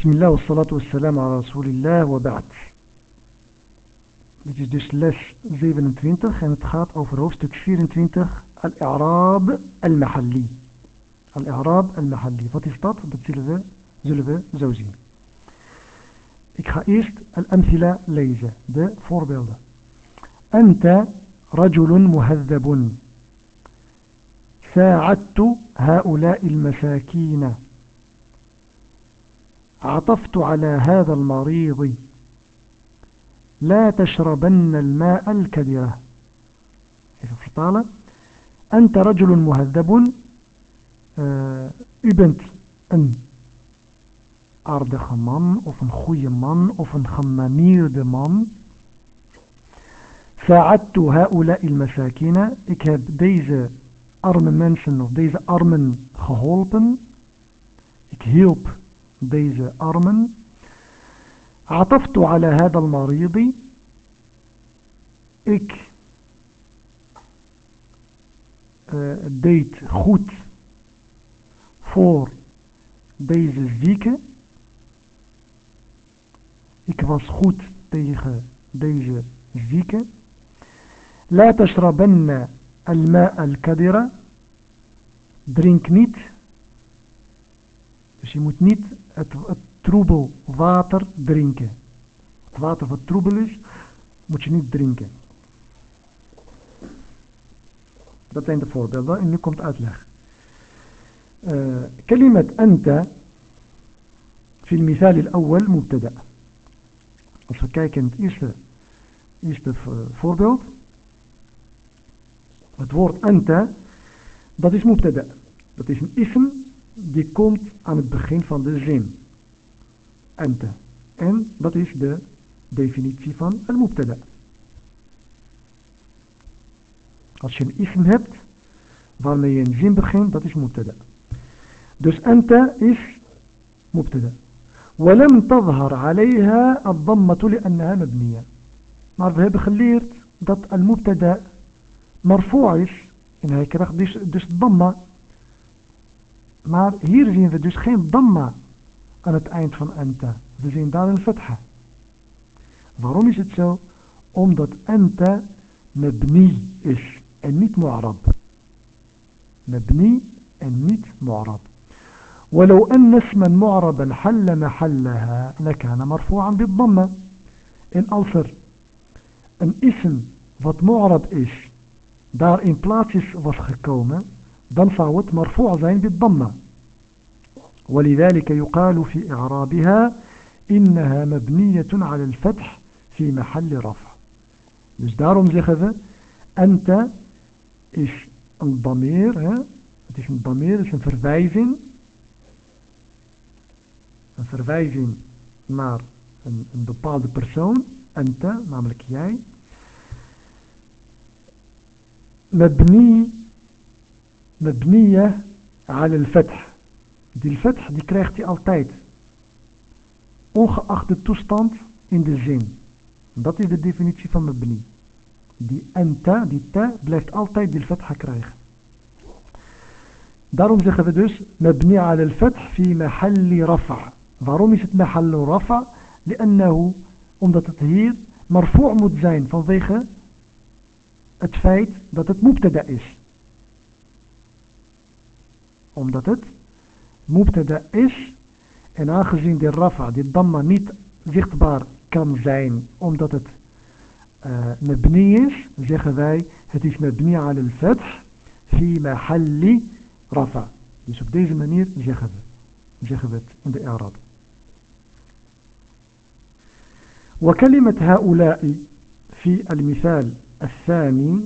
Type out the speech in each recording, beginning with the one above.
بسم الله والصلاة والسلام على رسول الله وبعد Dit is dus les 27 en het gaat over hoofdstuk 24 Al-I'raab al-Mahalli. Al-I'raab al-Mahalli. Wat is dat? Dat zullen we, zullen we zo zien. Ik ga eerst al-Amthila lezen, de voorbeelden. Anta rajulun muhaddabun. ساعدت هؤلاء المساكين عطفت على هذا المريض. لا تشربن الماء الكبيرة أنت رجل مهذب. آه، أبنت. أن. أردخ من أو خوي من أو خمامير من ساعدت هؤلاء المساكين. إكاب ديزة أرمن منشن أو ديزة أرمن geholpen ik hielp deze armen عطفت على هذا المريض ik uh, deed goed voor deze zieke ik was goed tegen deze zieke لا تشربن الماء الكدر drink niet dus je moet niet het, het troebel water drinken. Het water wat troebel is, moet je niet drinken. Dat zijn de voorbeelden en nu komt uitleg. كلمة أنت في المثال الأول مبتدأ Als we kijken in het eerste, eerste voorbeeld. Het woord anta, dat is mubtada. Dat is een ism die komt aan het begin van de zin. Ente. En dat is de definitie van al-mubtada. Als je een ism hebt waarmee je een zin begint, dat is mubtada. Dus ente is mubtada. ولم تظهر عليها الضمة لأنها مبنية maar we hebben geleerd dat al-mubtada marfu' is en hij krijgt dus, dus damma maar hier zien we dus geen damma aan het eind van anta. We zien daar een fatha. Waarom is het zo? Omdat anta mabni is en niet mu'arab. Mabni en niet mu'arab. ولو أن اسما معربا حل محلها لكان مرفوعا بالضمة en als er een ism wat mu'arab is daar in plaats is was gekomen dan zou het marfu' zijn بالضمة ولذلك يقال في إعرابها إنها مبنية على الفتح في محل رفع. مش دارم أنت إيش الضمير ها؟ إش الضمير؟ إش الفرفايفين الفرفايفين نار ان دو بعض برسون أنت نعملك ياي. مبني مبنية على الفتح. Die fath die krijgt hij altijd. Ongeacht de toestand in de zin. Dat is de definitie van mabni. Die enta, die ta, blijft altijd die fatha krijgen. Daarom zeggen we dus mabni al al-fath fi mahalli rafa. Waarom is het mahalli rafa? لأنه, omdat het hier marfu' moet zijn vanwege het feit dat het mubtada is. Omdat het mubtada is. En aangezien de rafa, die damma niet zichtbaar kan zijn omdat het uh, mabni is, zeggen wij het is mabni al al-fath fi mahalli rafa. Dus op deze manier zeggen we, zeggen we het in de Arab. وكلمة هؤلاء في المثال الثاني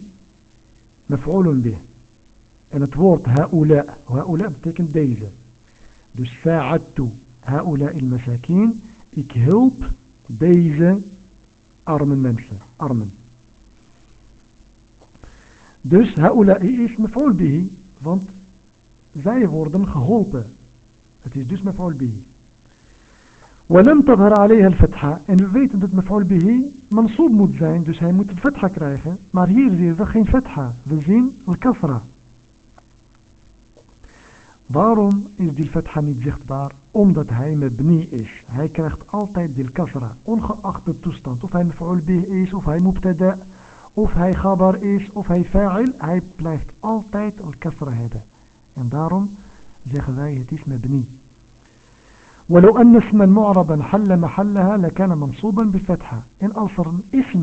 مفعول به en het woord هؤلاء هؤلاء betekent deze Dus fa'adtu haula il masakin. Ik help deze arme mensen. Armen. Dus haula is mef'ul bihi. Want zij worden geholpen. Het is dus mef'ul bihi. ولم تظهر عليها الفتحة en we weten dat mef'ul bihi mansoob moet zijn dus hij moet een fatha krijgen maar hier zien we Waarom is die fatha niet zichtbaar? Omdat hij mebni is. Hij krijgt altijd die kasra, ongeacht de toestand. Of hij mef'ul bih is, of hij mubtada, of hij gabar is, of hij fa'il. Hij blijft altijd al kasra hebben. En daarom zeggen wij het is mebni. ولو أن اسما معربا حل محلها لكان منصوبا بالفتحة en als er een ism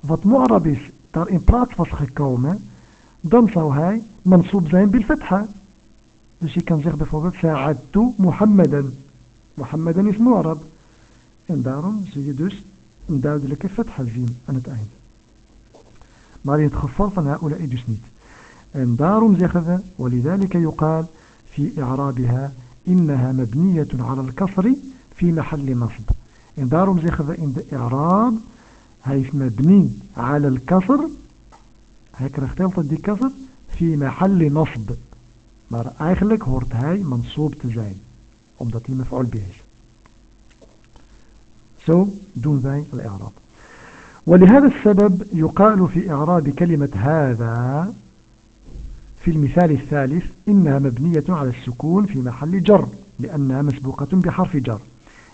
wat mu'rab is daar in plaats was gekomen dan zou hij mansoob zijn بالفتحة ماشي كان زيغ بفوغل ساعدت محمدا. محمدا اسم عرب. اندارون سيدوس انداود لك فتح الجيم أنا تاين ما لي يتخفر فان هؤلاء دوسنيت اندارون زيغذا ولذلك يقال في إعرابها إنها مبنية على الكسر في محل نصب. اندارون زيغذا اند إعراب. هاي مبني على الكسر. هيك رختلطت دي كسر في محل نصب. Maar eigenlijk hoort hij mansoob te zijn. Omdat hij mevrouw bij is. Zo doen wij al Arab. ولهذا السبب يقال في إعراب كلمة هذا في المثال الثالث إنها مبنية على السكون في محل جر لأنها مسبوقة بحرف جر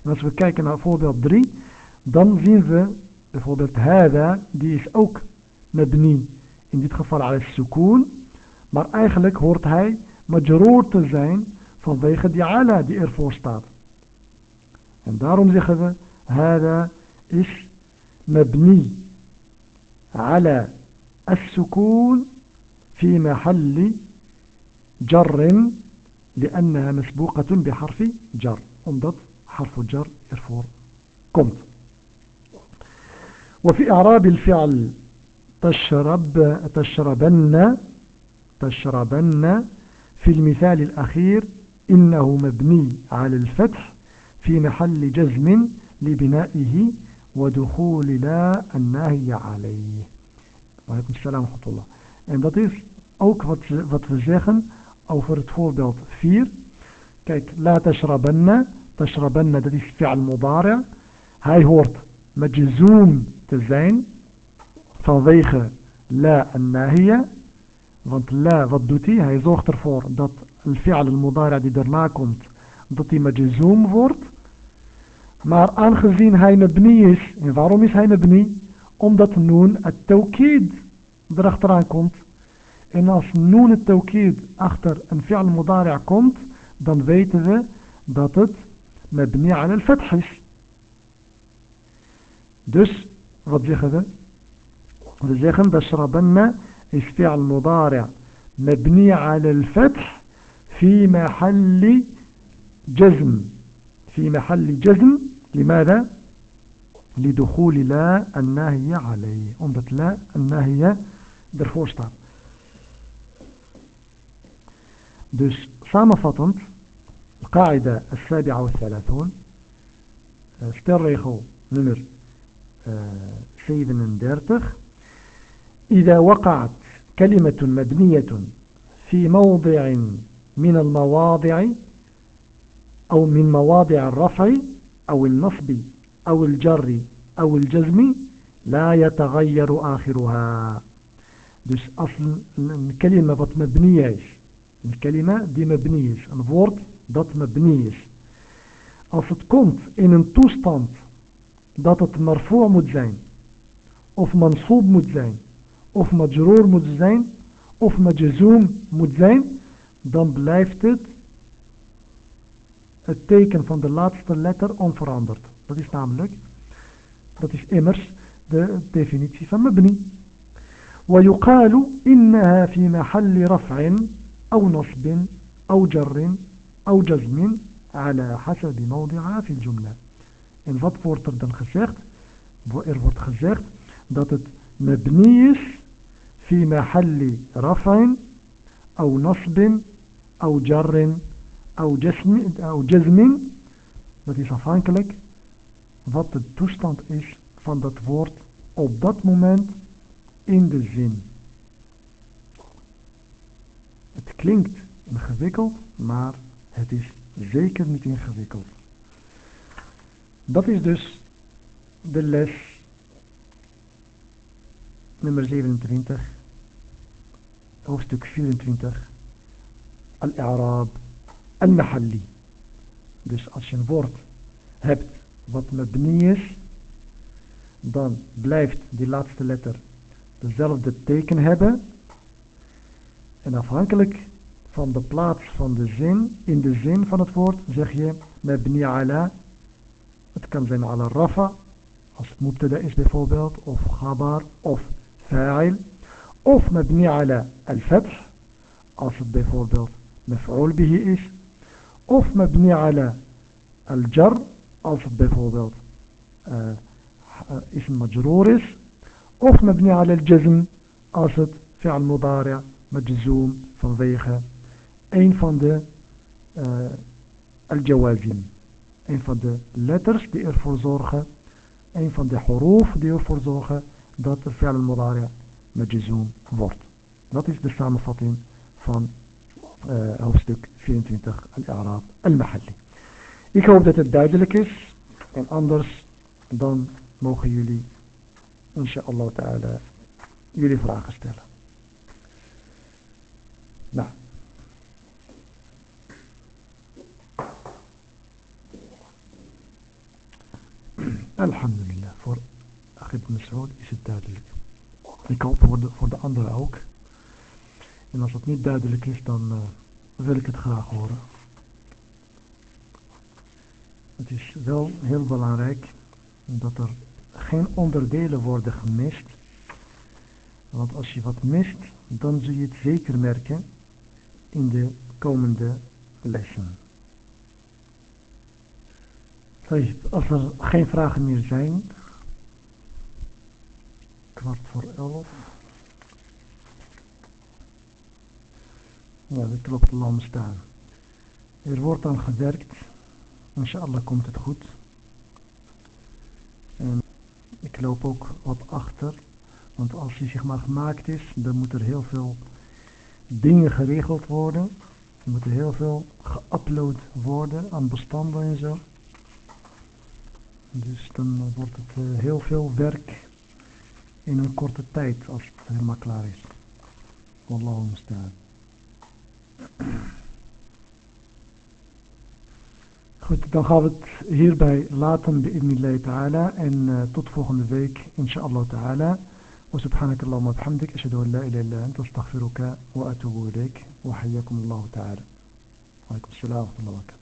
نصف كايك نعفوض الدري دم زينز بفوضة هذا ديش أوك مبني إن دي على السكون مر أيخلك هورت هاي majroor te zijn vanwege die ala die ervoor staat. En daarom zeggen we هذا is مبني على السكون في محل جر لأنها مسبوقة بحرف جر omdat حرف الجر ervoor komt. وفي إعراب الفعل تشرب تشربن تشربن في المثال الأخير إنه مبني على الفتح في محل جزم لبنائه ودخول لا الناهي عليه وعليكم السلام ورحمة الله En dat is ook wat, wat we zeggen over het voorbeeld 4. Kijk, la tashrabanna. Tashrabanna, dat is fi'al mudari. Hij hoort majzoom te zijn vanwege la en nahiya. Want la, wat doet hij? Hij zorgt ervoor dat een fi'al al-mudari die daarna komt, dat hij majzoom wordt. Maar aangezien hij mabni is, en waarom is hij mabni? Omdat noon het tawkid erachteraan komt. En als noon het tawkid achter een fi'al mudari' komt, dan weten we dat het mabni al al-fath is. Dus, wat zeggen we? We zeggen, bashrabanna is fi'al mudari' mabni al al-fath في محل جزم في محل جزم لماذا؟ لدخول لا الناهية عليه omdat لا الناهية ervoor staat. Dus samenvattend, القاعدة السابعة والثلاثون stelregel nummer 37 إذا وقعت كلمة مبنية في موضع من المواضع أو من مواضع الرفع أو النصب أو الجر أو الجزم لا يتغير آخرها. دوش أصل الكلمة بط مبنية الكلمة دي مبنية الورد دات مبنيش Als het komt in een toestand dat het marfoa moet of majroor moet zijn, of majzoom moet zijn, dan blijft het het teken van de laatste letter onveranderd. Dat is namelijk, dat is immers de definitie van mabni. ويقال إنها في محل رفع أو نصب أو جر أو جزم على حسب موضعها في الجملة En wat wordt er dan gezegd? Er wordt gezegd dat het mabni is في محل رفع أو نصب أو جر أو جسم أو جزم dat is afhankelijk wat de toestand is van dat woord op dat moment in de zin. Het klinkt ingewikkeld, maar het is zeker niet ingewikkeld. Dat is dus de les nummer 27, hoofdstuk 24 al-i'raab al-mahalli. Dus als je een woord hebt wat mabni is, dan blijft die laatste letter dezelfde teken hebben. En afhankelijk van de plaats van de zin, in de zin van het woord, zeg je mabni ala. Het kan zijn ala rafa, als het mubtada is bijvoorbeeld, of gabar, of fa'il. Of mabni ala al-fath, als het bijvoorbeeld maf'ul bihi is. Of mabni ala al-jar, als het bijvoorbeeld uh, ism majroor is. Of mabni ala al-jazm, als het fi'al mudari' majzoom vanwege een van de uh, al-jawazim. Een van de letters die ervoor zorgen, een van de huruf die ervoor zorgen dat de fi'al mudari' majzoom wordt. Dat is de samenvatting van uh, hoofdstuk 24 al-i'raab al-mahalli. Ik hoop dat het duidelijk is en anders dan mogen jullie inshallah ta'ala jullie vragen stellen. Nou. Alhamdulillah, voor Agib Masrood is het duidelijk. Ik hoop voor de, voor de anderen ook. En als het niet duidelijk is, dan uh, wil ik het graag horen. Het is wel heel belangrijk dat er geen onderdelen worden gemist. Want als je wat mist, dan zul je het zeker merken in de komende lessen. Als er geen vragen meer zijn, kwart voor elf. Ja, dat klopt, lam staan. Er wordt dan gewerkt. Inshallah komt het goed. En ik loop ook wat achter. Want als hij zeg maar gemaakt is, dan moet er heel veel dingen geregeld worden. Er moet heel veel geüpload worden aan bestanden en zo. Dus dan wordt het uh, heel veel werk in een korte tijd als het helemaal klaar is. Wallahu staan. Goed, dan gaan we het hierbij laten bi'idnillahi ta'ala en uh, tot volgende week inshallah ta'ala. وسبحانك اللهم وبحمدك أشهد أن لا إله إلا أنت أستغفرك وأتوب إليك وحياكم الله تعالى وعليكم السلام ورحمة الله وبركاته